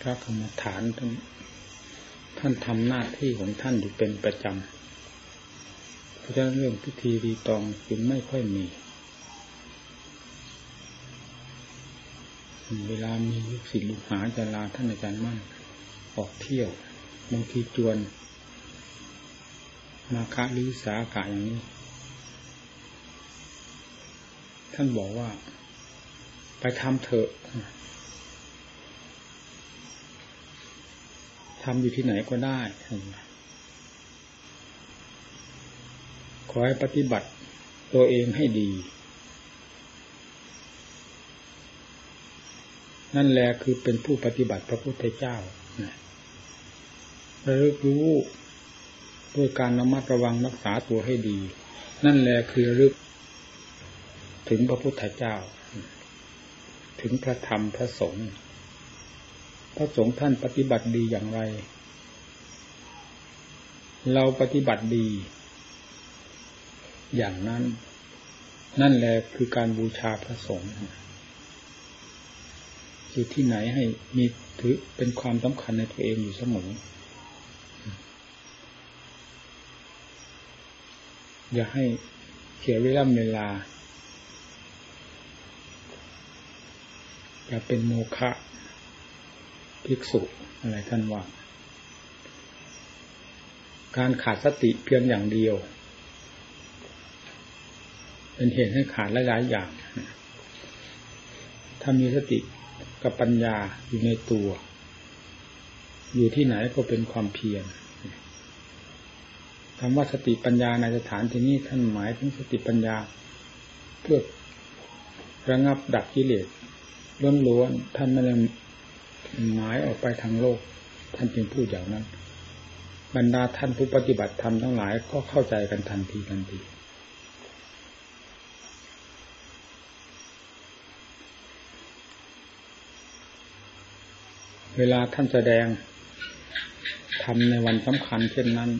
พระกรรมฐานท่านท่านทำหน้าที่ของท่านอยู่เป็นประจำเพราะฉะนั้นเรื่องพิธีรีตองจึงไม่ค่อยมี เวลามีลูกศิษย์ลูกหาจะลาท่านอาจารย์มั่นออกเที่ยวบางทีจวน มาคะลิสาอากาศอย่างนี้ ท่านบอกว่า ไปทำเถอะ ทำอยู่ที่ไหนก็ได้ ขอให้ปฏิบัติตัวเองให้ดี นั่นแหละคือเป็นผู้ปฏิบัติพระพุทธเจ้าระลึกรู้ด้วยการระมัดระวังรักษาตัวให้ดี นั่นแหละคือระลึก ถึงพระพุทธเจ้า ถึงพระธรรมพระสงฆ์ พระสงฆ์ท่านปฏิบัติดีอย่างไร เราปฏิบัติดี อย่างนั้น นั่นแหละคือการบูชาพระสงฆ์อยู่ที่ไหนให้มีถือเป็นความสำคัญในตัวเองอยู่เสมออย่าให้เสียเวลาเวลา อย่าเป็นโมฆะ ภิกษุอะไรท่านว่า การขาดสติเพียงอย่างเดียว เป็นเหตุให้ขาดหลายๆอย่าง ถ้ามีสติกับปัญญาอยู่ในตัว อยู่ที่ไหนก็เป็นความเพียรคำว่าสติปัญญาในสถานที่นี้ท่านหมายถึงสติปัญญา เพื่อระงับดับกิเลสล้วนๆท่านไม่ได้ หมายออกไปทางโลก ท่านจึงพูดอย่างนั้น บรรดาท่านผู้ปฏิบัติธรรมทั้งหลายก็เข้าใจกันทันทีทันทีเวลาท่านแสดงทำในวันสำคัญเช่นนั้น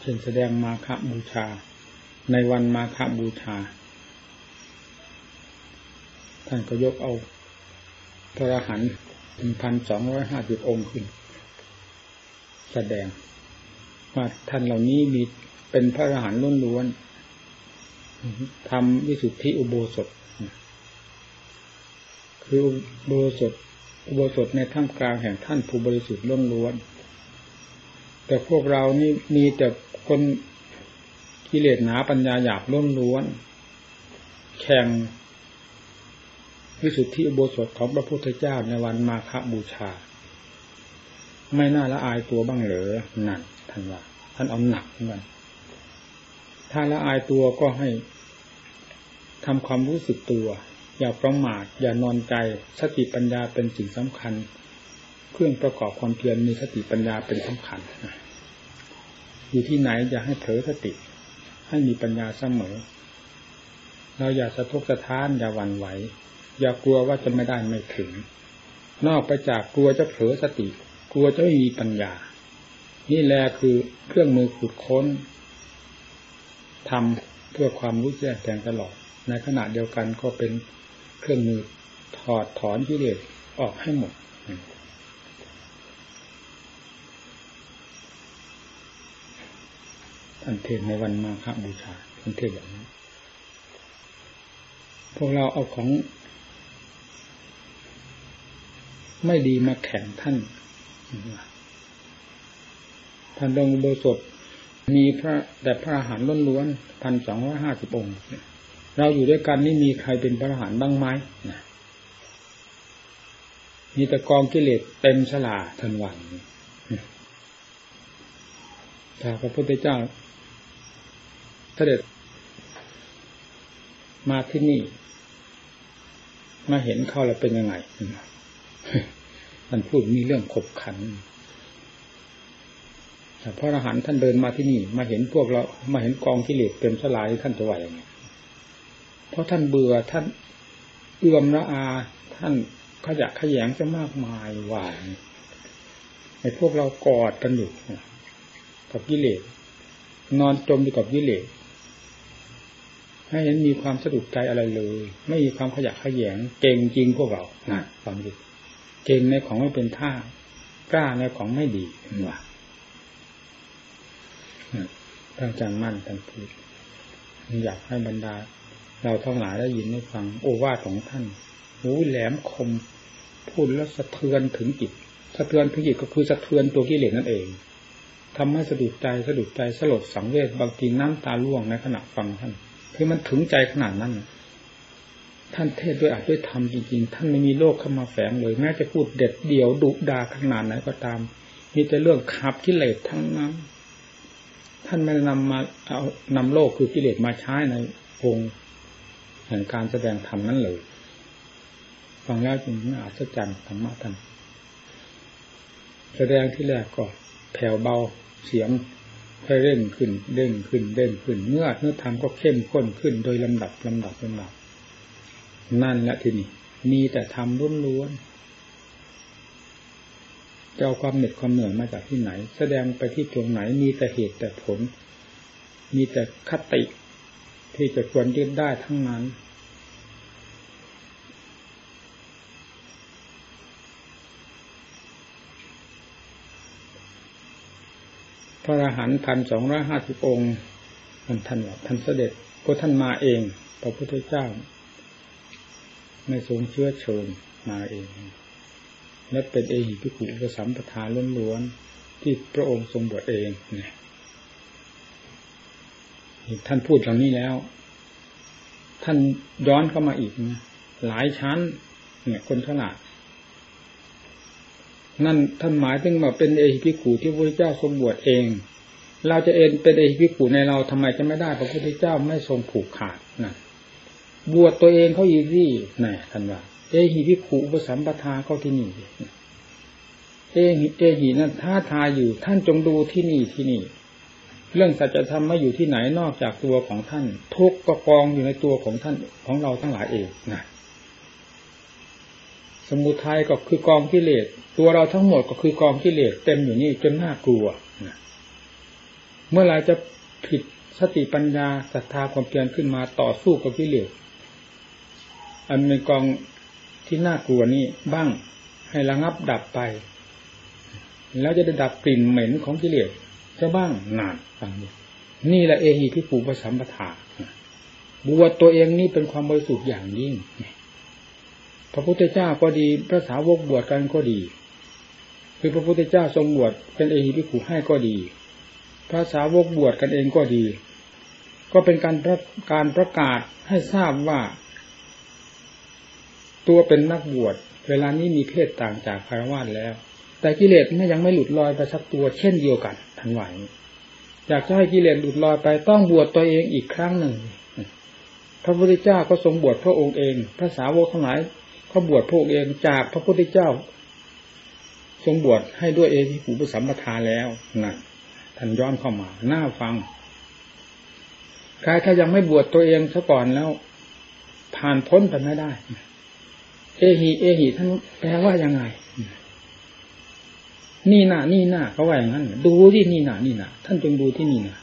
เช่นแสดงมาคบูชา ในวันมาคบูชา ท่านก็ยกเอา พระอรหันต์พันสองร้อยห้าสิบองค์ขึ้น แสดงว่าท่านเหล่านี้มีเป็นพระอรหันต์ล้วนๆทำวิสุทธิอุโบสถ คืออุโบสถ อุโบสถในท่ามกลางแห่งท่านผู้บริสุทธิ์ล้วนๆแต่พวกเรานี่มีแต่คนกิเลสหนาปัญญาหยาบล้วนๆแข่ง วิสุทธิอุโบสถของพระพุทธเจ้าในวันมาฆบูชา ไม่น่าละอายตัวบ้างเหรอนั่นท่านว่าท่านเอาหนักเหมือนกันถ้าละอายตัวก็ให้ทำความรู้สึกตัว อย่าประมาทอย่านอนใจสติปัญญาเป็นสิ่งสำคัญ เครื่องประกอบความเพียรมีสติปัญญาเป็นสำคัญอยู่ที่ไหนอย่าให้เผลอสติ ให้มีปัญญาเสมอ เราอย่าสะทกสะท้านอย่าหวั่นไหว อย่ากลัวว่าจะไม่ได้ไม่ถึง นอกไปจากกลัวจะเผลอสติ กลัวจะไม่มีปัญญา นี่แหละคือเครื่องมือขุดค้นทำเพื่อความรู้แจ้งแทงตลอด ในขณะเดียวกันก็เป็นเครื่องมือถอดถอนกิเลสออกให้หมด ท่านเทศในวันมาฆบูชาท่านเทศอย่างนี้พวกเราเอาของ ไม่ดีมาแข่งท่านท่านดงโบสถมีพระแต่พระอาหารล้วนๆพันสองร้อยห้าสิบองค์เราอยู่ด้วยกันนี่มีใครเป็นพระอาหารบ้างไหมมีแต่กองกิเลสเต็มฉลาทันวันถ้าพระพุทธเจ้าเสด็จมาที่นี่ มาเห็นเข้าแล้วเป็นยังไง ท่านพูดมีเรื่องขบขันแต่พระอรหันต์ท่านเดินมาที่นี่ มาเห็นพวกเรา มาเห็นกองกิเลสเต็มสลายท่านจะไหวยังไงเพราะท่านเบื่อท่านเอื้อมละอา ท่านขยะขยงจะมากมายหวานในพวกเรากอดกันอยู่กับกิเลสนอนจมอยู่กับกิเลสให้เห็นมีความสะดุดใจอะไรเลย ไม่มีความขยะขยงเก่งจริงพวกเรานะความดี เก่งในของไม่เป็นท่ากล้าในของไม่ดีว่าท่านอาจารย์มั่นท่านพูดอยากให้บรรดา เราทั้งหลายได้ยินได้ฟัง โอวาทของท่านหูแหลมคมพูดแล้วสะเทือนถึงจิตสะเทือนถึงจิตก็คือสะเทือนตัวกิเลสนั่นเองทำให้สะดุดใจสะดุดใจสลดสังเวชบางทีน้ำตาล่วงในขณะฟังท่านคือมันถึงใจขนาดนั้น ท่านเทศด้วยอาจด้วยธรรมจริงๆ ท่านไม่มีโลกเข้ามาแฝงเลยแม้จะพูดเด็ดเดี่ยวดุดาขนาดไหนก็ตาม มีแต่เรื่องขับกิเลสทั้งนั้นท่านไม่นำมาเอานำโลกคือกิเลสมาใช้ในองค์แห่งการแสดงธรรมนั้นเลยฟังแล้วจึงน่าอัศจรรย์ธรรมะท่านแสดงที่แรกก็แผ่วเบาเสียงค่อยเร่งขึ้นเด้งขึ้นเด้งขึ้นเมื่อเนื้อธรรมก็เข้มข้นขึ้นโดยลำดับลำดับลำดับ นั่นแหละที่นี่มีแต่ธรรมล้วนๆจะเอาความเหน็ดความเหนื่อยมาจากที่ไหน แสดงไปที่ตรงไหน มีแต่เหตุแต่ผล มีแต่คติที่จะควรยึดได้ทั้งนั้น พระอรหันต์พันสองร้อยห้าสิบองค์ท่านท่านท่านเสด็จก็ท่านมาเองพระพุทธเจ้า ไม่ทรงเชื้อเชิญมาเอง และเป็นเอหิพิขุอุปสัมปทานล้วนๆที่พระองค์ทรงบวชเองเนี่ยท่านพูดอย่างนี้แล้ว ท่านย้อนเข้ามาอีกนะหลายชั้น เนี่ยคนขนาดนั่นท่านหมายถึงว่าเป็นเอหิพิขูที่พระพุทธเจ้าทรงบวชเอง เราจะเอ็นเป็นเอหิพิขูในเราทำไมจะไม่ได้พระพุทธเจ้าไม่ทรงผูกขาดนะ บวชตัวเองเขาอีรี่น่ท่านว่า เอหิพิขูอุปสัมปทาเข้าที่นี่เอหิเอหินั้นท้าทายอยู่ ท่านจงดูที่นี่ที่นี่ เรื่องสัจธรรมไม่อยู่ที่ไหนนอกจากตัวของท่าน ทุกก็กองอยู่ในตัวของท่านของเราทั้งหลายเองนะสมุทัยก็คือกองกิเลสตัวเราทั้งหมดก็คือกองกิเลสเต็มอยู่นี่จนน่ากลัวเมื่อไรจะผิดสติปัญญาศรัทธาความเพียรขึ้นมาต่อสู้กับกิเลส อันเป็นกองที่น่ากลัวนี้บ้างให้ระงับดับไป แล้วจะได้ดับกลิ่นเหม็นของกิเลสจะบ้างนานฟังนี่แหละเอหีพิปูปสัมปทาบวชตัวเองนี่เป็นความบริสุทธิ์อย่างยิ่ง พระพุทธเจ้าก็ดีพระสาวกบวชกันก็ดี คือพระพุทธเจ้าทรงบวชเป็นเอหิพิขุให้ก็ดี พระสาวกบวชกันเองก็ดี ก็เป็นการประการประกาศให้ทราบว่า ตัวเป็นนักบวชเวลานี้มีเพศต่างจากคารวะแล้ว แต่กิเลสไม่ยังไม่หลุดลอยไปสักตัวเช่นเดียวกันทันไหวอยากจะให้กิเลสหลุดลอยไปต้องบวชตัวเองอีกครั้งหนึ่ง พระพุทธเจ้าก็ทรงบวชพระองค์เองพระสาวกทั้งหลายก็บวชพระองค์เองจากพระพุทธเจ้า ทรงบวชให้ด้วยเองทิปูปสัมปทาแล้วนะท่านย้อนเข้ามาหน้าฟังใครถ้ายังไม่บวชตัวเองซะก่อนแล้ว ผ่านพ้นไปไม่ได้ เอหีเอหีท่านแปลว่ายังไง นี่หน้านี่หน้าเขาว่าอย่างนั้น ดูที่นี่หน้านี่หน้าท่านจงดูที่นี่หน้า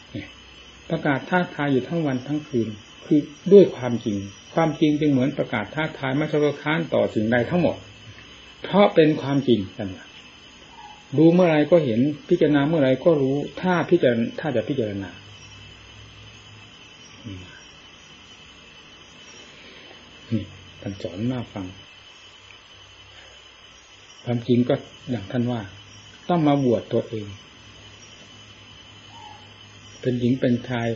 ประกาศท้าทายอยู่ทั้งวันทั้งคืน คือด้วยความจริง ความจริงจึงเหมือนประกาศท้าทายมาชกค้านต่อสิ่งใดทั้งหมด เพราะเป็นความจริงกันดูเมื่อไรก็เห็นพิจารณาเมื่อไรก็รู้ ถ้าพิจารณาถ้าจะพิจารณานี่ท่านสอนน่าฟัง ความจริงก็อย่างท่านว่า ต้องมาบวชตัวเอง เป็นหญิงเป็นชาย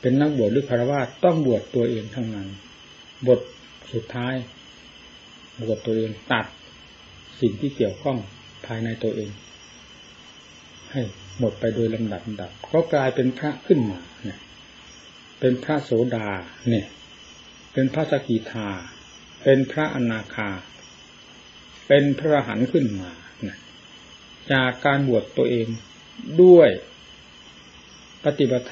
เป็นนักบวชหรือคารวะต้องบวชตัวเองทั้งนั้น บทสุดท้ายบวชตัวเองตัดสิ่งที่เกี่ยวข้องภายในตัวเอง ให้หมดไปโดยลำดับดับ ก็กลายเป็นพระขึ้นมาเนี่ยเป็นพระโสดาเนี่ย เป็นพระสกิทา เป็นพระอนาคา เป็นพระหันขึ้นมาจากการบวชตัวเองด้วยปฏิบัติ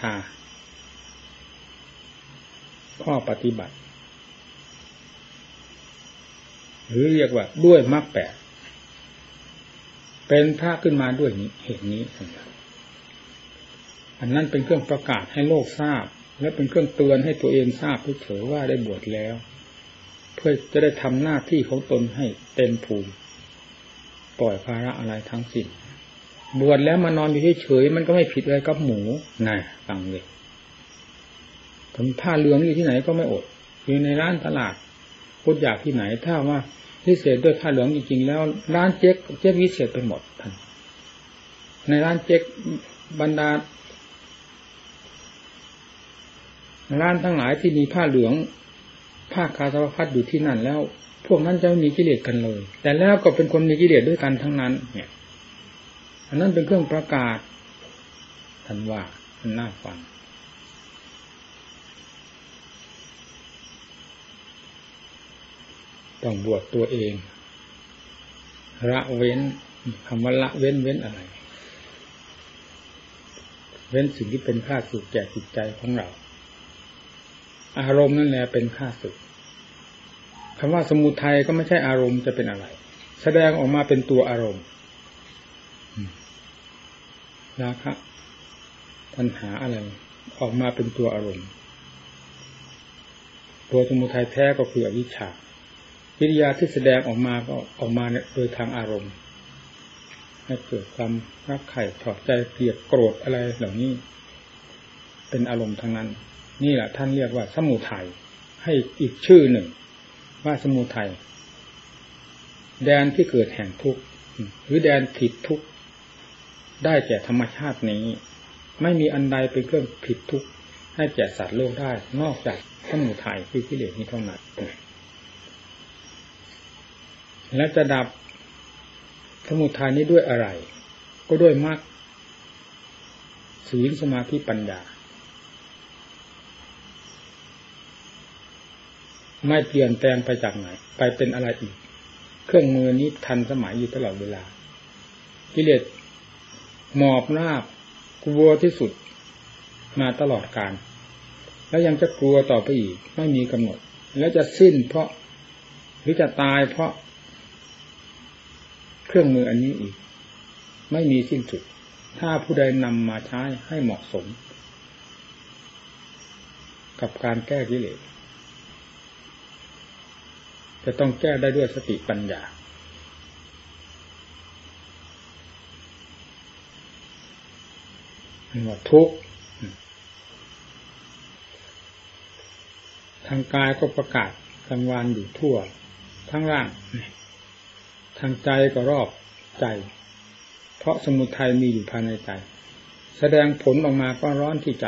ข้อปฏิบัติ หรือเรียกว่าด้วยมรรคแปดเป็นพระขึ้นมาด้วยเหตุนี้อันนั้นเป็นเครื่องประกาศให้โลกทราบ และเป็นเครื่องเตือนให้ตัวเองทราบเฉยว่าได้บวชแล้ว เพื่อจะได้ทำหน้าที่ของตนให้เต็มภูมิ ปล่อยภาระอะไรทั้งสิ้นบวชแล้วมานอนอยู่เฉยๆมันก็ไม่ผิดอะไรกับหมูน่ะฟังเลยทำผ้าเหลืองอยู่ที่ไหนก็ไม่อดอยู่ในร้านตลาดพูดอยากที่ไหนถ้าว่าพิเศษด้วยผ้าเหลืองจริงๆแล้วร้านเจ๊กเจ๊กวิเศษไปหมดท่านในร้านเจ๊กบรรดาร้านทั้งหลายที่มีผ้าเหลือง ผ้าคาสาวพัดอยู่ที่นั่นแล้ว พวกนั้นจะไม่มีกิเลสกันเลย แต่แล้วก็เป็นคนมีกิเลสด้วยกันทั้งนั้น เนี่ย อันนั้นเป็นเครื่องประกาศท่านว่ามันน่าฟังต้องบวชตัวเองละเว้นคำว่าละเว้นเว้นอะไร เว้นสิ่งที่เป็นค่าสุขแก่จิตใจของเรา อารมณ์นั่นแหละเป็นค่าสุขคำว่าสมุทัยก็ไม่ใช่อารมณ์จะเป็นอะไร แสดงออกมาเป็นตัวอารมณ์ราคะปัญหาอะไร ออกมาเป็นตัวอารมณ์ ตัวสมุทัยแท้ก็คืออวิชชาวิทยาที่แสดงออกมาก็ออกมาโดยทางอารมณ์ ให้เกิดความรักใคร่ถอดใจเกลียดโกรธอะไรเหล่านี้ เป็นอารมณ์ทั้งนั้น นี่แหละท่านเรียกว่าสมุทัยให้อีกชื่อหนึ่ง ว่าสมุทัยแดนที่เกิดแห่งทุกข์หรือแดนผิดทุกข์ได้แก่ธรรมชาตินี้ ไม่มีอันใดเป็นเครื่องผิดทุกข์ให้แก่สัตว์โลกได้ นอกจากสมุทัยคือกิเลสนี้เท่านั้นและจะดับสมุทัยนี้ด้วยอะไร ก็ด้วยมรรคศีลสมาธิปัญญา ไม่เปลี่ยนแปลงไปจากไหน ไปเป็นอะไรอีก เครื่องมือนี้ทันสมัยอยู่ตลอดเวลา กิเลสหมอบราบกลัวที่สุดมาตลอดการ แล้วยังจะกลัวต่อไปอีก ไม่มีกำหนด แล้วจะสิ้นเพราะหรือจะตายเพราะ เครื่องมืออันนี้อีก ไม่มีสิ้นสุด ถ้าผู้ใดนำมาใช้ให้เหมาะสม กับการแก้กิเลส จะต้องแก้ได้ด้วยสติปัญญา หมดทุกทางกายก็ประกาศกลางวันอยู่ทั่ว ทั้งร่าง ทางใจก็รอบใจ เพราะสมุทัยมีอยู่ภายในใจ แสดงผลออกมาก็ร้อนที่ใจ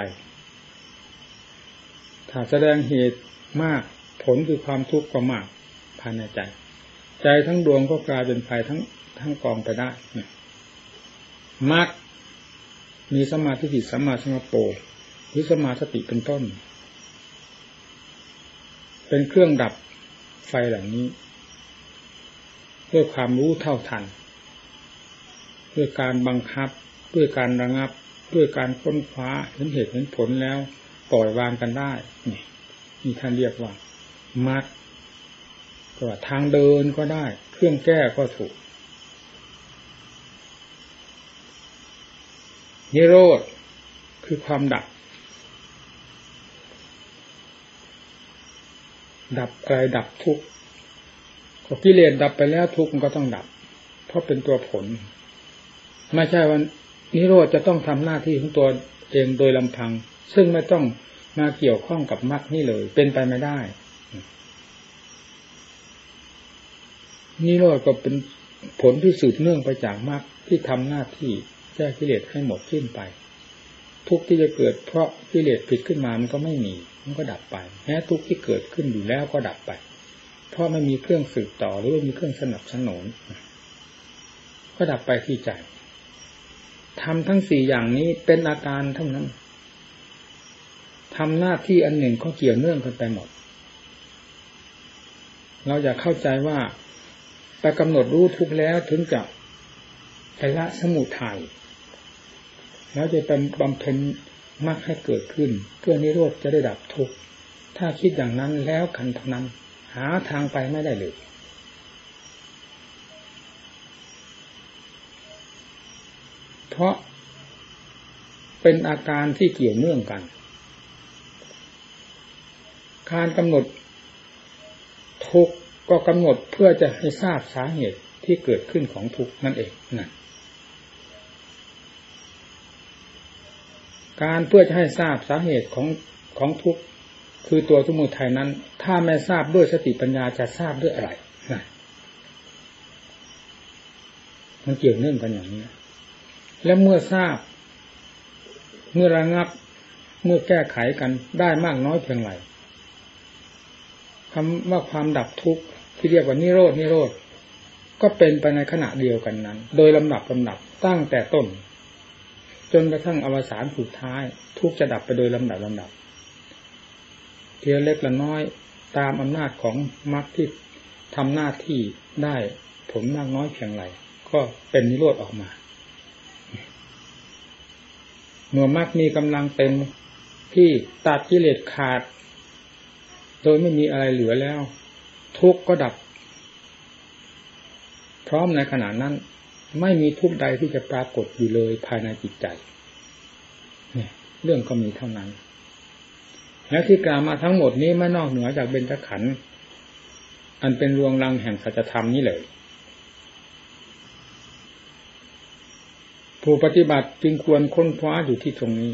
ถ้าแสดงเหตุมากผลคือความทุกข์ก็มาก ภายในใจ ใจทั้งดวงก็กลายเป็นไฟทั้งทั้งกองไปได้มากมีสมาธิจิตสมาสมาโปหรือสมาสติเป็นต้น เป็นเครื่องดับไฟเหล่านี้ ด้วยความรู้เท่าทัน ด้วยการบังคับ ด้วยการระงับ ด้วยการค้นคว้าเห็นเหตุเห็นผลแล้วปล่อยวางกันได้ นี่นี่ท่านเรียกว่ามัด ก็ทางเดินก็ได้ เครื่องแก้ก็ถูก นิโรธคือความดับ ดับอะไรดับทุกข์กิเลสดับไปแล้วทุกข์มันก็ต้องดับ เพราะเป็นตัวผล ไม่ใช่ว่านิโรธจะต้องทำหน้าที่ของตัวเองโดยลำพัง ซึ่งไม่ต้องมาเกี่ยวข้องกับมรรคนี่เลย เป็นไปไม่ได้ นิโรธก็เป็นผลที่สืบเนื่องไปจากมรรคที่ทำหน้าที่แก้กิเลสให้หมดสิ้นไป ทุกที่จะเกิดเพราะกิเลสผิดขึ้นมามันก็ไม่มี มันก็ดับไปแม้ทุกที่เกิดขึ้นอยู่แล้วก็ดับไป เพราะไม่มีเครื่องสืบต่อหรือไม่มีเครื่องสนับสนุนก็ดับไปที่ใจทำทั้งสี่อย่างนี้เป็นอาการเท่านั้นทำหน้าที่อันหนึ่งก็เกี่ยวเนื่องกันไปหมด เราอยากเข้าใจว่า ไปกำหนดรู้ทุกแล้วถึงจะไปละสมุทัยแล้วจะเป็นบำเพ็ญมากให้เกิดขึ้น เพื่อนิโรธจะได้ดับทุกข์ถ้าคิดอย่างนั้นแล้วกันเท่านั้น หาทางไปไม่ได้เลยเพราะเป็นอาการที่เกี่ยวเนื่องกัน การกำหนดทุก ก็กำหนดเพื่อจะให้ทราบสาเหตุที่เกิดขึ้นของทุกข์นั่นเองนะการเพื่อจะให้ทราบสาเหตุของของทุกข์คือตัวสมุทัยนั้น ถ้าไม่ทราบด้วยสติปัญญาจะทราบด้วยอะไรนะมันเกี่ยวเนื่องกันอย่างนี้และเมื่อทราบ เมื่อระงับ เมื่อแก้ไขกันได้มากน้อยเพียงไรคำว่าความดับทุกข์ ที่เรียกว่านิโรดนิโรธก็เป็นไปในขณะเดียวกันนั้น โดยลำดับลำดับตั้งแต่ต้น จนกระทั่งอวสานสุดท้าย ทุกจะดับไปโดยลำดับลำดับเทียเล็กละน้อยตามอำนาจของมรรคที่ทำหน้าที่ได้ผลมากน้อยเพียงไรก็เป็นนิโรธออกมาเมื่อมรรคมีกำลังเต็มที่ตัดกิเลสขาด โดยไม่มีอะไรเหลือแล้ว ทุกก็ดับ พร้อมในขณะนั้น ไม่มีทุกข์ใดที่จะปรากฏอยู่เลยภายในจิตใจเนี่ยเรื่องก็มีเท่านั้น และที่กล่าวมาทั้งหมดนี้ไม่นอกเหนือจากเบญจขันธ์อันเป็นรวงรังแห่งสัจธรรมนี้เลย ผู้ปฏิบัติจึงควรค้นคว้าอยู่ที่ตรงนี้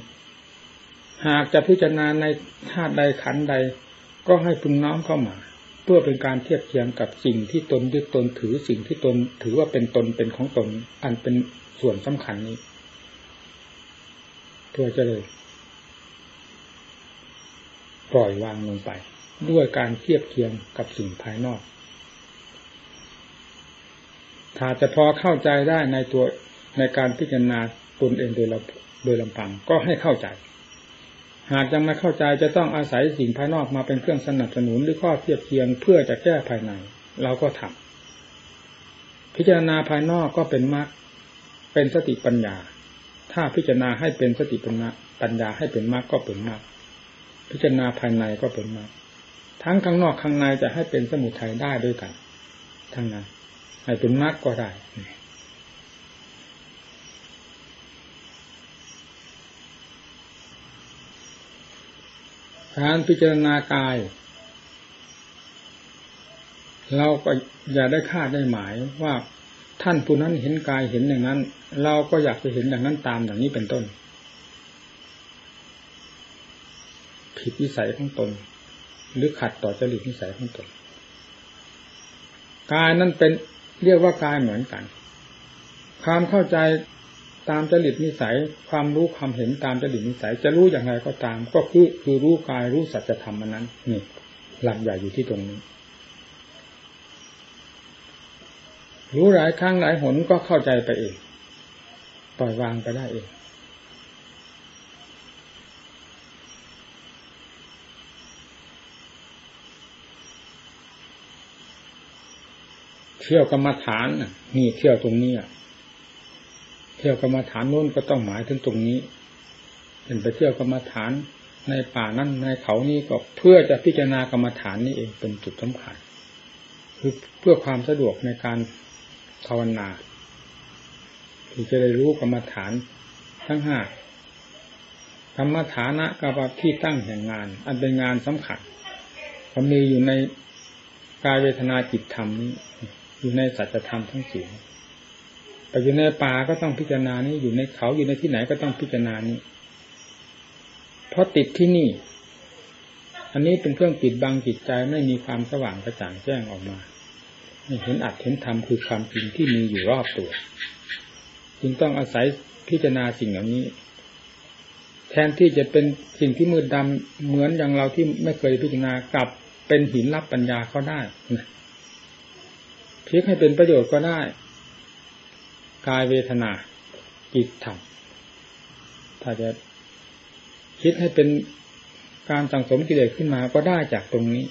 หากจะพิจารณาในธาตุใดขันธ์ใด ก็ให้พึงน้อมเข้ามา พื่อเป็นการเทียบเทียงกับสิ่งที่ตนยึดตนถือสิ่งที่ตนถือว่าเป็นตนเป็นของตน อันเป็นส่วนสำคัญนี้เพื่อจะเลยปล่อยวางลงไป ด้วยการเทียบเทียงกับสิ่งภายนอก ถ้าจะพอเข้าใจได้ในตัวในการพิจารณาตนเองโดยลำโดยลำพังก็ให้เข้าใจ หากยังไม่เข้าใจจะต้องอาศัยสิ่งภายนอกมาเป็นเครื่องสนับสนุนหรือข้อเทียบเทียงเพื่อจะแก้ภายใน เราก็ทำพิจารณาภายนอกก็เป็นมรรคเป็นสติปัญญา ถ้าพิจารณาให้เป็นสติปัญญาปัญญาให้เป็นมรรคก็เป็นมรรคพิจารณาภายในก็เป็นมรรคทั้งข้างนอกข้างในจะให้เป็นสมุทัยได้ด้วยกัน ทั้งนั้นให้เป็นมรรคก็ได้ การพิจารณากาย เราก็อย่าได้คาดได้หมายว่าท่านผู้นั้นเห็นกายเห็นอย่างนั้น เราก็อยากจะเห็นอย่างนั้นตามอย่างนี้เป็นต้น ผิดวิสัยของตน หรือขัดต่อจริตนิสัยของตนกายนั้นเป็นเรียกว่ากายเหมือนกัน ความเข้าใจ ตามจริตนิสัยความรู้ความเห็นตามจริตนิสัย จะรู้อย่างไรก็ตาม ก็คือคือรู้กายรู้สัจธรรมมันนั้นนี่หลักใหญ่อยู่ที่ตรงนี้ รู้หลายครั้งหลายหนก็เข้าใจไปเองปล่อยวางไปได้เองเที่ยวกรรมฐานนี่เที่ยวตรงนี้อะ เที่ยวกรรมฐานโน้นก็ต้องหมายถึงตรงนี้เป็นไปเที่ยวกรรมฐานในป่านั่นในเขานี้ก็เพื่อจะพิจารณากรรมฐานนี้เองเป็นจุดสำคัญคือเพื่อความสะดวกในการภาวนาที่จะได้รู้กรรมฐานทั้งห้ากรรมฐานะกับที่ตั้งแห่งงาน อันเป็นงานสำคัญก็มีอยู่ในกายเวทนาจิตธรรมนี้อยู่ในสัจธรรมทั้งสี่ แต่อยู่ในป่าก็ต้องพิจารณานี้อยู่ในเขาอยู่ในที่ไหนก็ต้องพิจารณานี้ เพราะติดที่นี่ อันนี้เป็นเครื่องปิดบังจิตใจไม่มีความสว่างกระจ่างแจ้งออกมาเห็นอัดเห็นธรรมคือความจริงที่มีอยู่รอบตัว จึงต้องอาศัยพิจารณาสิ่งเหล่านี้ แทนที่จะเป็นสิ่งที่มืดดำเหมือนอย่างเราที่ไม่เคยพิจารณากลับเป็นหินรับปัญญาเขาได้พลิกให้เป็นประโยชน์ก็ได้ กายเวทนาจิตธรรมถ้าจะคิดให้เป็นการสังสมกิเลสขึ้นมาก็ได้จากตรงนี้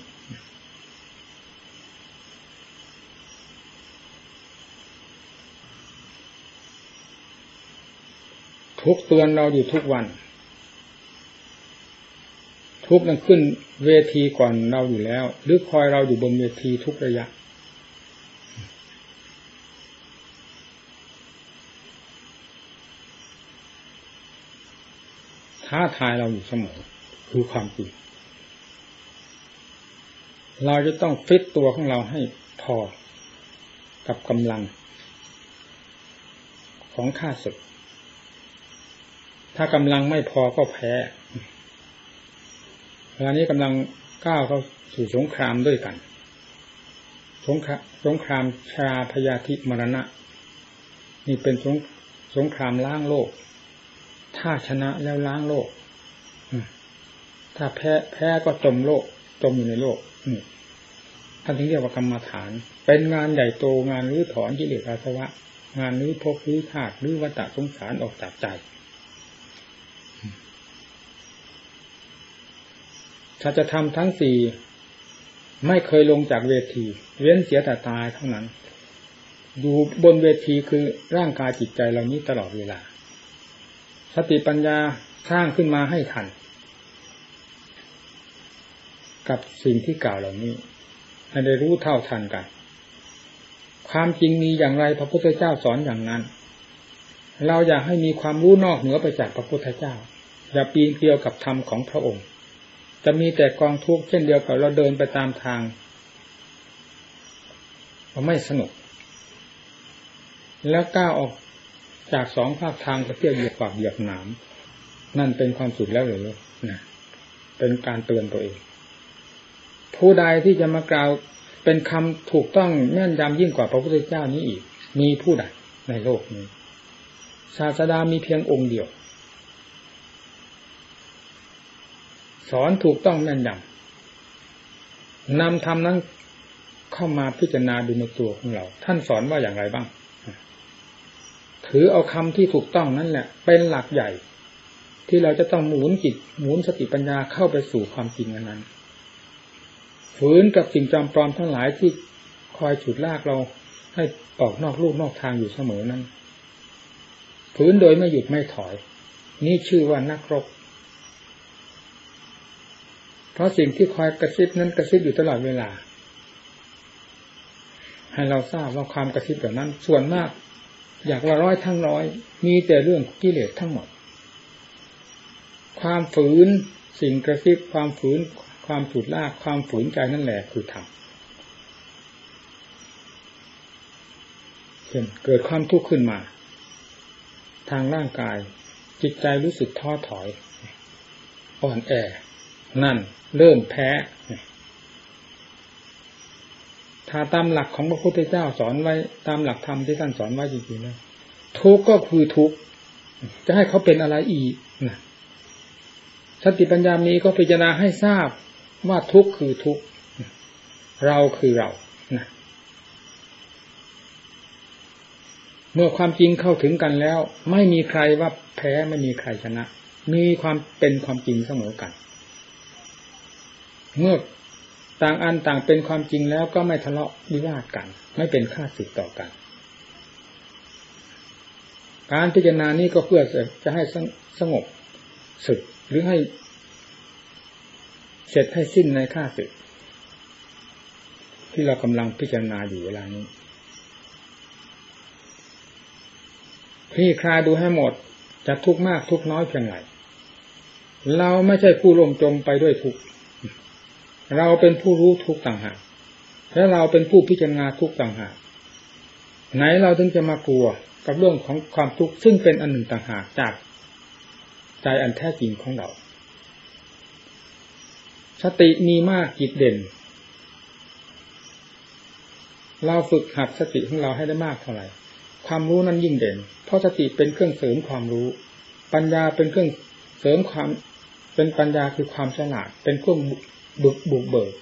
ทุกเตือนเราอยู่ทุกวัน ทุกนั้นขึ้นเวทีก่อนเราอยู่แล้ว หรือคอยเราอยู่บนเวทีทุกระยะ ท้าทายเราอยู่เสมอ คือความจริงเราจะต้องฟิตตัวของเราให้พอกับกำลัง ของข้าศึก ถ้ากำลังไม่พอก็แพ้เวลานี้กำลังก้าวเข้าสู่สงครามด้วยกัน สงครามสงครามชาพยาธิมรณะ นี่เป็นสงสงครามล้างโลก ถ้าชนะแล้วล้างโลกถ้าแพ้แพ้ก็จมโลก จมอยู่ในโลกนี่ท่านถึงเรียกว่ากรรมฐาน เป็นงานใหญ่โตงานรื้อถอนกิเลสอาสวะ งานรื้อภพรื้อธาตุรื้อวัฏสงสารออกจากใจถ้าจะทำทั้งสี่ไม่เคยลงจากเวที เว้นเสียแต่ตายเท่านั้น อยู่บนเวทีคือร่างกายจิตใจเหล่านี้ตลอดเวลา สติปัญญาสร้างขึ้นมาให้ทัน กับสิ่งที่กล่าวเหล่านี้ให้ได้รู้เท่าทันกัน ความจริงมีอย่างไรพระพุทธเจ้าสอนอย่างนั้น เราอยากให้มีความรู้นอกเหนือไปจากพระพุทธเจ้า อย่าปีนเกลียวกับธรรมของพระองค์ จะมีแต่กองทุกข์เช่นเดียวกับเราเดินไปตามทางเราไม่สนุก แล้วก้าวออก จากสองภาคทางไปเที่ยวเหยียบปากเหยียบหนาม นั่นเป็นความสุขแล้วหรือนะเป็นการเตือนตัวเอง ผู้ใดที่จะมากล่าวเป็นคำถูกต้องแม่นยำยิ่งกว่าพระพุทธเจ้านี้อีก มีผู้ใดในโลกนี้ ศาสดามีเพียงองค์เดียว สอนถูกต้องแม่นยำนำธรรมนั้นเข้ามาพิจารณาดูในตัวของเรา ท่านสอนว่าอย่างไรบ้าง ถือเอาคำที่ถูกต้องนั่นแหละ เป็นหลักใหญ่ ที่เราจะต้องหมุนจิตหมุนสติปัญญาเข้าไปสู่ความจริงอันนั้นฝืนกับสิ่งจำปลอมทั้งหลายที่คอยฉุดลากเราให้ออกนอกลูกนอกทางอยู่เสมอนั้นฝืนโดยไม่หยุดไม่ถอย นี่ชื่อว่านักรบเพราะสิ่งที่คอยกระซิบนั้นกระซิบอยู่ตลอดเวลา ให้เราทราบว่าความกระซิบแบบนั้น ส่วนมาก อยากว่าร้อยทั้งร้อย มีแต่เรื่องกิเลสทั้งหมด ความฝืนสิ่งกระซิบความฝืน ความฉุดลากความฝืนใจนั่นแหละคือธรรมเช่นเกิดความทุกข์ขึ้นมา ทางร่างกาย จิตใจรู้สึกท้อถอย อ่อนแอ นั่น เริ่มแพ้ ถ้าตามหลักของพระพุทธเจ้าสอนไว้ตามหลักธรรมที่ท่านสอนไว้จริงๆนะทุกก็คือทุกจะให้เขาเป็นอะไรอีกนะสติปัญญามีก็พิจารณาให้ทราบว่าทุกคือทุกเราคือเรานะเมื่อความจริงเข้าถึงกันแล้ว ไม่มีใครว่าแพ้ไม่มีใครชนะ มีความเป็นความจริงเสมอกัน เมื่อ ต่างอันต่างเป็นความจริงแล้วก็ไม่ทะเลาะวิวาทกัน ไม่เป็นค่าสิทต่อกัน การพิจารณานี้ก็เพื่อจะให้สงบสึกหรือให้เสร็จให้สิ้นในค่าสึก ที่เรากำลังพิจารณาอยู่เวลานี้พี่คลายดูให้หมดจะทุกข์มากทุกข์น้อยเพียงไรเราไม่ใช่ผู้ลมจมไปด้วยทุกข์ เราเป็นผู้รู้ทุกต่างหากและเราเป็นผู้พิจารณาทุกต่างหากไหนเราถึงจะมากลัวกับเรื่องของความทุกข์ซึ่งเป็นอันหนึ่งต่างหากจากใจอันแท้จริงของเรา สติมีมากจิตเด่น เราฝึกหัดสติของเราให้ได้มากเท่าไหร่ ความรู้นั้นยิ่งเด่น เพราะสติเป็นเครื่องเสริมความรู้ ปัญญาเป็นเครื่องเสริมความ เป็นปัญญาคือความฉลาด เป็นเครื่อง บุกบุกเบิก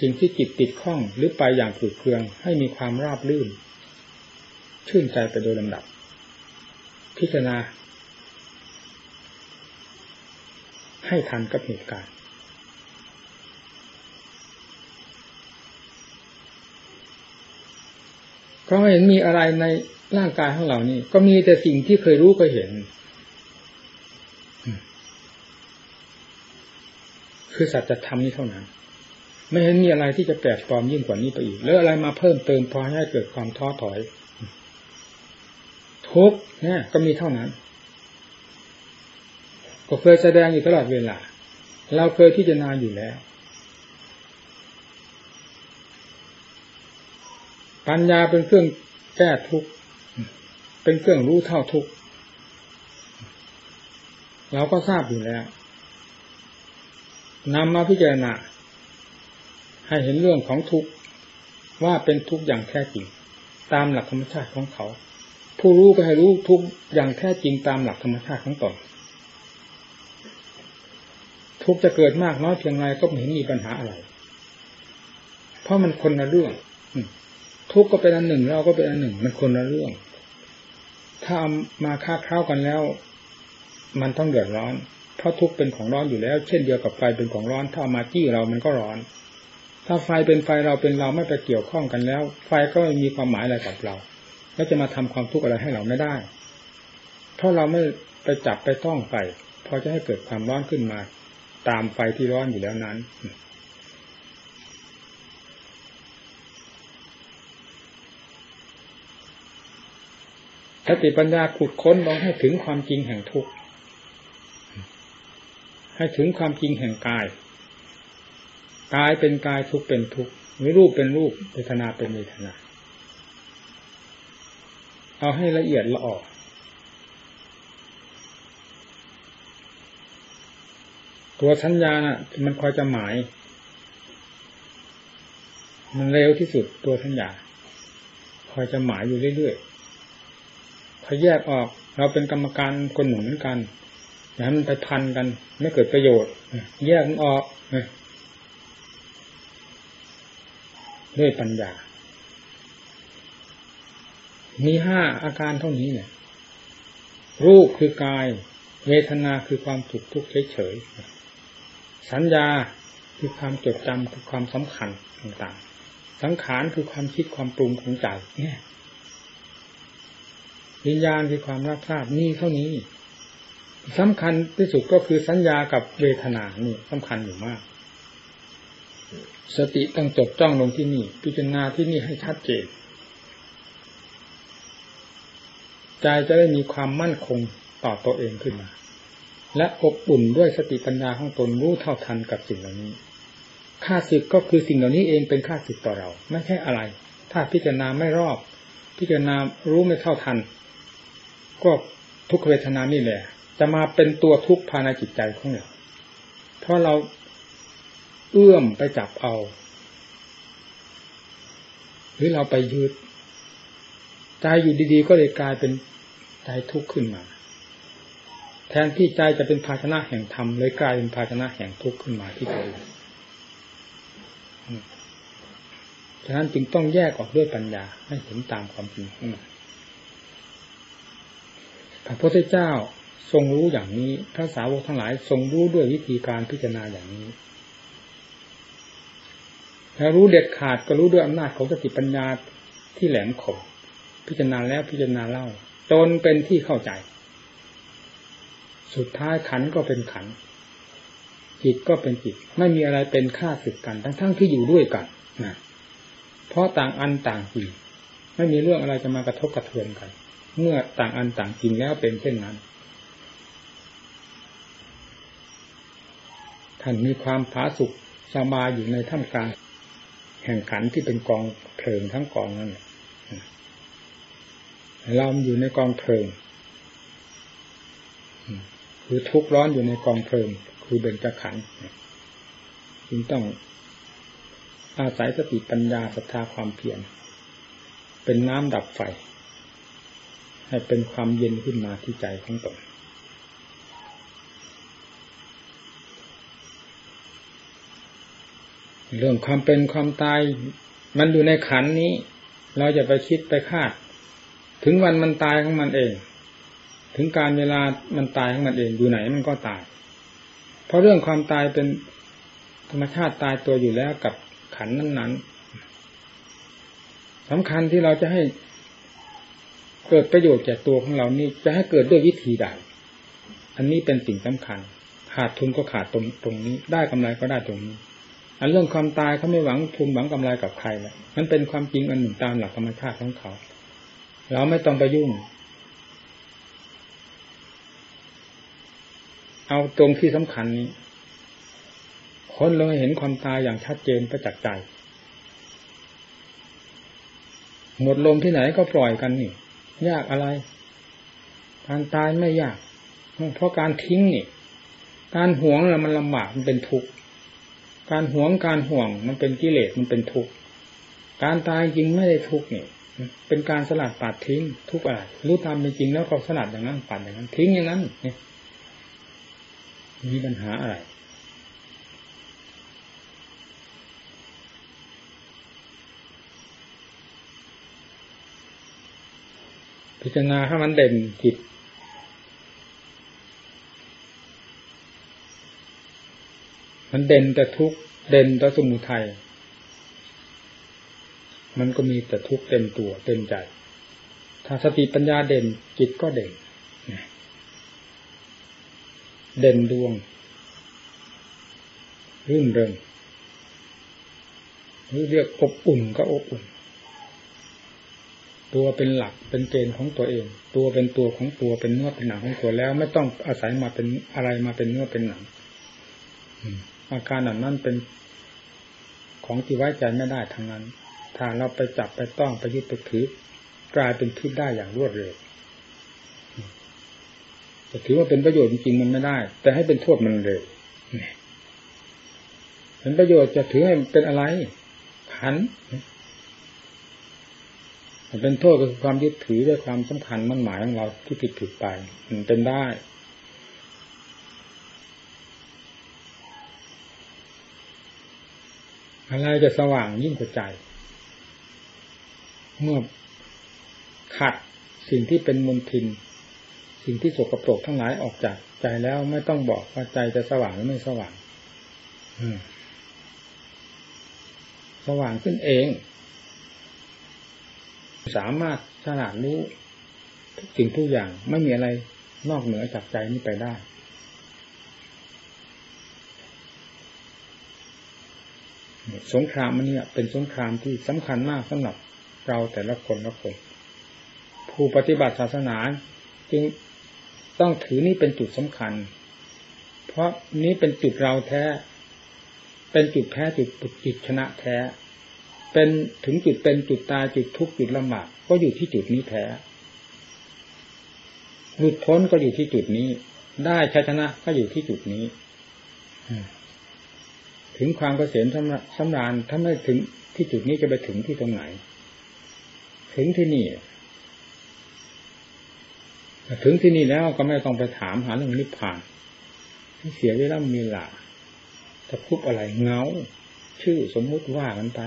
สิ่งที่จิตติดข้องหรือไปอย่างฝืดเคือง ให้มีความราบลื่น ชื่นใจไปโดยลำดับ พิจารณา ให้ทันกับเหตุการณ์ก็ไม่เห็นมีอะไรในร่างกายของเรานี่ ก็มีแต่สิ่งที่เคยรู้เคยเห็น คือสัจธรรมนี้เท่านั้น ไม่เห็นมีอะไรที่จะแปลกปลอมยิ่งกว่านี้ไปอีก แล้วอะไรมาเพิ่มเติมพอให้เกิดความท้อถอย ทุกเนี่ยก็มีเท่านั้น ก็เคยแสดงอยู่ตลอดเวลา เราเคยพิจารณาอยู่แล้วปปัญญาเป็นเครื่องแก้ทุกข์เป็นเครื่องรู้เท่าทุกข์เราก็ทราบอยู่แล้ว นำมาพิจารณาให้เห็นเรื่องของทุกข์ว่าเป็นทุกข์อย่างแท้จริง ตามหลักธรรมชาติของเขา ผู้รู้ก็ให้รู้ทุกข์อย่างแท้จริงตามหลักธรรมชาติของตนทุกข์จะเกิดมากน้อยเพียงไรก็ไม่เห็นมีปัญหาอะไร เพราะมันคนละเรื่องทุกข์ก็เป็นอันหนึ่งเราก็เป็นอันหนึ่ง มันคนละเรื่อง ถ้ามาค้าเข้ากันแล้ว มันต้องเดือดร้อน เพราะทุกข์เป็นของร้อนอยู่แล้ว เช่นเดียวกับไฟเป็นของร้อนถ้ามาจี้เรามันก็ร้อน ถ้าไฟเป็นไฟเราเป็นเราไม่ไปเกี่ยวข้องกันแล้ว ไฟก็ไม่มีความหมายอะไรกับเรา แล้วจะมาทำความทุกข์อะไรให้เราไม่ได้เพราะเราไม่ไปจับไปต้องไฟพอจะให้เกิดความร้อนขึ้นมา ตามไฟที่ร้อนอยู่แล้วนั้นสติปัญญาขุดค้นลองให้ถึงความจริงแห่งทุกข์ ให้ถึงความจริงแห่งกาย กายเป็นกายทุกเป็นทุกมีรูปเป็นรูปเวทนาเป็นเวทนาเอาให้ละเอียดละออกตัวสัญญาน่ะ มันคอยจะหมาย มันเร็วที่สุดตัวสัญญา คอยจะหมายอยู่เรื่อยๆถ้าแยกออก เราเป็นกรรมการคนหนึ่งเหมือนกัน อย่าให้มันไปพันกัน ไม่เกิดประโยชน์แยกมันออกด้วยปัญญา มีห้าอาการเท่านี้เนี่ย รูปคือกาย เวทนาคือความถูกทุกข์เฉยๆสัญญาคือความจดจำคือความสำคัญต่างๆ สังขารคือความคิดความปรุงของใจเนี่ยวิญญาณคือความรับทราบนี่เท่านี้ สำคัญที่สุดก็คือสัญญากับเวทนานี่สำคัญอยู่มาก สติต้องจดจ้องลงที่นี่ พิจารณาที่นี่ให้ชัดเจนใจจะได้มีความมั่นคงต่อตัวเองขึ้นมา และอบอุ่นด้วยสติปัญญาของตนรู้เท่าทันกับสิ่งเหล่านี้ค่าศึกก็คือสิ่งเหล่านี้เองเป็นค่าศึกต่อเรา ไม่ใช่อะไร ถ้าพิจารณาไม่รอบ พิจารณารู้ไม่เท่าทัน ก็ทุกเวทนานี่แหละ จะมาเป็นตัวทุกข์ภายในจิตใจของเราเพราะเราเอื้อมไปจับเอา หรือเราไปยืดใจอยู่ดีๆ ก็เลยกลายเป็นใจทุกข์ขึ้นมา แทนที่ใจจะเป็นภาชนะแห่งธรรมเลยกลายเป็นภาชนะแห่งทุกข์ขึ้นมาที่ตัวฉะนั้นจึงต้องแยกออกด้วยปัญญาให้เห็นตามความจริงขึ้นมาพระพุทธเจ้า ทรงรู้อย่างนี้พระสาวกทั้งหลายทรงรู้ด้วยวิธีการพิจารณาอย่างนี้ถ้ารู้เด็ดขาดก็รู้ด้วยอำนาจของสติปัญญาที่แหลมคมพิจารณาแล้วพิจารณาเล่าจนเป็นที่เข้าใจ สุดท้ายขันก็เป็นขันจิตก็เป็นจิต ไม่มีอะไรเป็นค่าสึกกัน ทั้งๆทที่อยู่ด้วยกันนะเพราะต่างอันต่างจิตไม่มีเรื่องอะไรจะมากระทบกระเทือนกัน เมื่อต่างอันต่างจริงแล้วเป็นเช่นนั้น ท่านมีความผาสุกสบายอยู่ในท่ามกลางแห่งขันที่เป็นกองเพลิงทั้งกองนั่นเราอยู่ในกองเพลิงคือทุกร้อนอยู่ในกองเพลิง คือเบญจขันธ์จึงต้องอาศัยสติปัญญาศรัทธาความเพียรเป็นน้ำดับไฟ ให้เป็นความเย็นขึ้นมาที่ใจของตน เรื่องความเป็นความตาย มันอยู่ในขันนี้ เราจะไปคิดไปคาด ถึงวันมันตายของมันเอง ถึงการเวลามันตายของมันเองอยู่ไหนมันก็ตาย เพราะเรื่องความตายเป็นธรรมชาติตายตัวอยู่แล้วกับขันนั้นๆสำคัญที่เราจะให้เกิดประโยชน์แก่ตัวของเรานี่จะให้เกิดด้วยวิธีใด อันนี้เป็นสิ่งสำคัญ ขาดทุนก็ขาดตรงตรงนี้ ได้กำไรก็ได้ตรงนี้ อันเรื่องความตายเขาไม่หวังทุนหวังกำไรกับใครแล้วมันเป็นความจริงอันหนึ่งตามหลักธรรมชาติของเขา เราไม่ต้องไปยุ่ง เอาตรงที่สำคัญนี้ คนเราเห็นความตายอย่างชัดเจนประจักษ์ใจ หมดลมที่ไหนก็ปล่อยกันนี่ยากอะไร การตายไม่ยาก เพราะการทิ้งนี่ การหวงเรามันลำบากมันเป็นทุกข์ การหวงการห่วงมันเป็นกิเลสมันเป็นทุกข์การตายจริงไม่ได้ทุกข์นี่เป็นการสลัดปัดทิ้งทุกอะไรรู้ตามเป็นจริงแล้วก็สลัดอย่างนั้นปัดอย่างนั้น ทิ้งอย่างนั้นนี่มีปัญหาอะไรพิจารณาให้มันเด่นจิต มันเด่นแต่ทุกเด่นแต่สมุทัยมันก็มีแต่ทุกข์เต็มตัวเต็มใจ ถ้าสติปัญญาเด่นจิตก็เด่น เด่นดวงรื่นเริงหรือเรียกอบอุ่นก็อบอุ่น ตัวเป็นหลักเป็นเกณฑ์ของตัวเอง ตัวเป็นตัวของตัวเป็นเนื้อเป็นหนังของตัวแล้ว ไม่ต้องอาศัยมาเป็นอะไรมาเป็นเนื้อเป็นหนัง อาการแบบนั้นเป็นของที่ไว้ใจไม่ได้ทั้งนั้น ถ้าเราไปจับไปต้องไปยึดไปถือกลายเป็นพิษได้อย่างรวดเร็วจะถือว่าเป็นประโยชน์จริงมันไม่ได้ แต่ให้เป็นโทษมันเร็วเป็นประโยชน์จะถือให้เป็นอะไรขันเป็นโทษก็คือความยึดถือด้วยความสำคัญมั่นหมายของเราที่ผิดผิดไป มันเป็นได้ อะไรจะสว่างยิ่งกว่าใจ เมื่อขัดสิ่งที่เป็นมลทิน สิ่งที่สกปรกทั้งหลายออกจากใจแล้วไม่ต้องบอกว่าใจจะสว่างหรือไม่สว่างสว่างขึ้นเอง สามารถฉลาดรู้ทุกสิ่งทุกอย่างไม่มีอะไรนอกเหนือจากใจนี้ไปได้ สงครามมันเนี่ยเป็นสงครามที่สำคัญมากสำหรับเราแต่ละคนละคนผู้ปฏิบัติศาสนาจึงต้องถือนี่เป็นจุดสำคัญ เพราะนี้เป็นจุดเราแท้ เป็นจุดแพ้จุดปุจิตชนะแท้ เป็นถึงจุดเป็นจุดตายจุดทุกข์จุดลำบากก็อยู่ที่จุดนี้แท้หลุดพ้นก็อยู่ที่จุดนี้ ได้ชัยชนะก็อยู่ที่จุดนี้ ถึงความเกษมสำราญถ้าไม่ถึงที่จุดนี้จะไปถึงที่ตรงไหน ถึงที่นี่ถึงที่นี่แล้วก็ไม่ต้องไปถามหาเรื่องนิพพานเสียเวลามีหลาจะพูดอะไรเงา ชื่อสมมุติว่ากันไป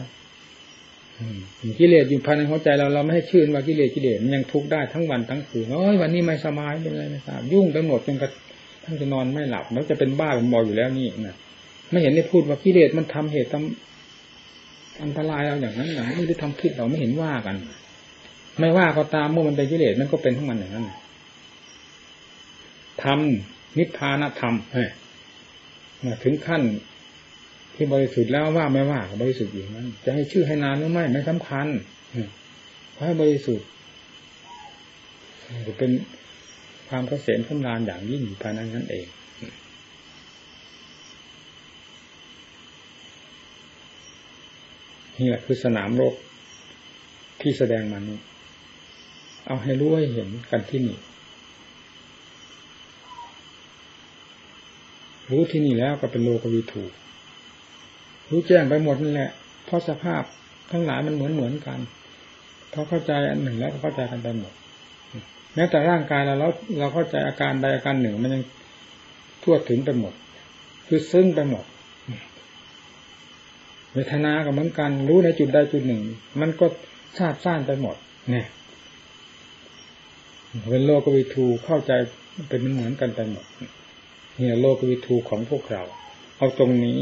กิเลสอยู่ภายในหัวใจเราเราไม่ให้ชื่นว่ากิเลสกิเลสมันยังทุกข์ได้ทั้งวันทั้งคืนโอ้ยวันนี้ไม่สบายเป็นไรไม่ทราบยุ่งไปหมดจนกระทั่งจะนอนไม่หลับแล้วจะเป็นบ้าเป็นบออยู่แล้วนี่นะ ไม่เห็นได้พูดว่ากิเลสมันทำเหตุทำอันตรายเราอย่างนั้นอย่างไม่ได้ทำผิดเราไม่เห็นว่ากัน ไม่ว่าก็ตามเมื่อมันเป็นกิเลสมันก็เป็นทั้งมันอย่างนั้นทำนิพพานธรรมเฮ้ยถึงขั้นที่บริสุทธิ์แล้วว่าไม่ว่าบริสุทธิ์อย่างนั้น จะให้ชื่อให้นานหรือไม่ไม่สำคัญเพราะให้บริสุทธิ์จะเป็นความเกษมสำราญอย่างยิ่งภายในนั้นเอง นี่แหละคือสนามโลกที่แสดงมานี้เอาให้รู้ให้เห็นกันที่นี่ รู้ที่นี่แล้วก็เป็นโลกวิถูรู้แจ้งไปหมดนั่นแหละ เพราะสภาพทั้งหลายมันเหมือนเหมือนกันพอเข้าใจอันหนึ่งแล้วก็เข้าใจกันไปหมดแม้แต่ร่างกายเราเราเราเข้าใจอาการใดอาการหนึ่งมันยังทั่วถึงไปหมด คือซึ้งไปหมด เวทนาก็เหมือนกัน รู้ในจุดใดจุดหนึ่ง มันก็ทราบซ่านไปหมด เนี่ยเป็นโลกวิทูเข้าใจเป็นเหมือนกันไปหมดเนี่ยโลกวิทูของพวกเรา เอาตรงนี้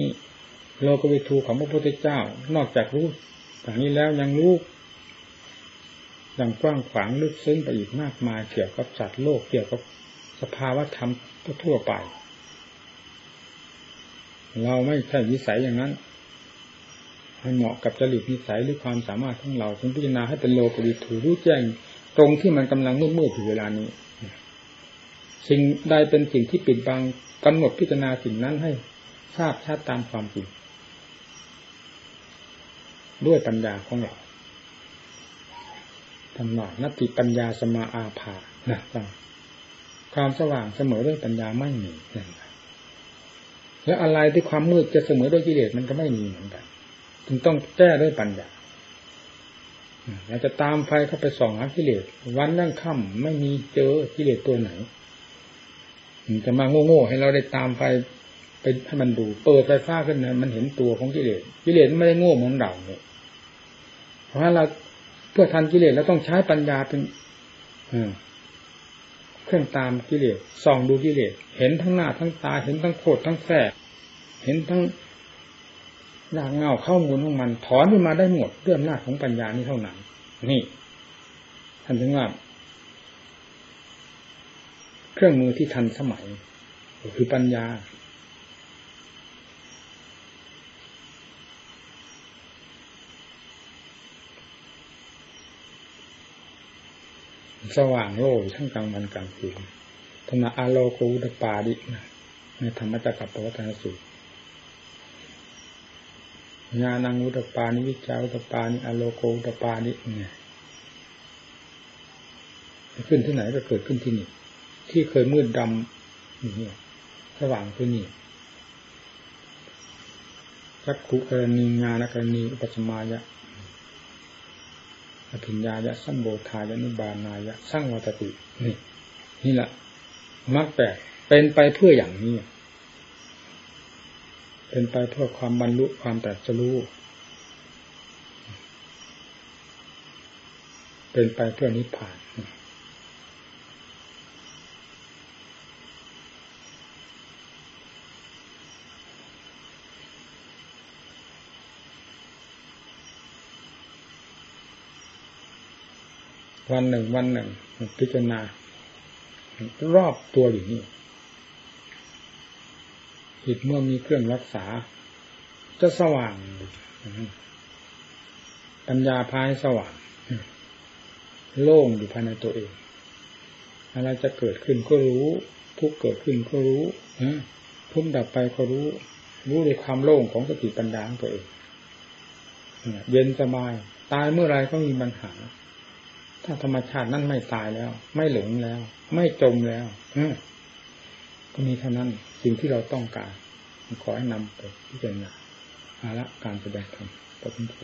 โลกวิทูของพระพุทธเจ้า นอกจากรู้อย่างนี้แล้วยังรู้อย่างกว้างขวางลึกซึ้งไปอีกมากมายเกี่ยวกับสัตว์โลกเกี่ยวกับสภาวะธรรมทั่วไป เราไม่ใช่วิสัยอย่างนั้น ให้เหมาะกับจริตนิสัยหรือความสามารถของเราจึงพิจารณาให้เป็นโลกวิถูรู้แจ้งตรงที่มันกำลังมืดๆอยู่เวลานี้ สิ่งใดเป็นสิ่งที่ปิดบังกำหนดพิจารณาสิ่งนั้นให้ทราบชัดตามความจริงด้วยปัญญาของเรารรมะนัตติปัญญาสมาอาภานะฟังความสว่างเสมอด้วยปัญญาไม่มีนั่นแล้วอะไรที่ความมืดจะเสมอด้วยกิเลสมันก็ไม่มีเหมือนกัน จึงต้องแก้ด้วยปัญญาเราจะตามไฟเข้าไปส่องหากิเลสวันนั่งค่ำไม่มีเจอกิเลสตัวไหนจะมาโง่ๆให้เราได้ตามไฟไปให้มันดูเปิดไฟฟ้าขึ้นนะมันเห็นตัวของกิเลสกิเลสไม่ได้โง่เหมือนเราเนี่ยเพราะเราเพื่อทันกิเลสเราต้องใช้ปัญญาเป็นเครื่องตามกิเลสส่องดูกิเลสเห็นทั้งหน้าทั้งตาเห็นทั้งโคตรทั้งแฝงเห็นทั้ง รากเงาเข้ามูลของมัน ถอนขึ้นมาได้หมดด้วยอำนาจของปัญญานี้เท่านั้น นี่ท่านถึงว่า เครื่องมือที่ทันสมัยคือปัญญา สว่างโล่ทั้งกลางวันกลางคืนธรรมะอาโลโกุตปาดิในธรรมจักรปวัตนสูตร ญาณังอุตปานิวิจาอุตปานิอโลโกอุตปานิเนี่ยขึ้นที่ไหนก็เกิดขึ้นที่นี่ ที่เคยมืดดำนี่สว่างขึ้นนี่จักขุกรณีงานกรณีอุปสมายะอภิญญายะสัมโบธายะนิบานายะสร้างวัตตินี่นี่แหละมรรคแปดเป็นไปเพื่ออย่างนี้ เป็นไปเพื่อความบรรลุความตรัสรู้เป็นไปเพื่อนิพพานวันหนึ่งวันหนึ่งพิจารณารอบตัวอยู่นี่ จิตเมื่อมีเครื่องรักษา จะสว่างปัญญาพายสว่าง โล่งอยู่ภายในตัวเองอะไรจะเกิดขึ้นก็รู้ ทุกเกิดขึ้นก็รู้ทุกดับไปก็รู้ รู้ในความโล่งของสติปัญญาของตัวเองเย็นสบาย ตายเมื่อไรก็มีปัญหา ถ้าธรรมชาตินั้นไม่ตายแล้ว ไม่หลงแล้ว ไม่จมแล้ว ก็มีเท่านั้นสิ่งที่เราต้องการขอให้นำไปพิจารณาอาละการแสดงธรรมต่อไป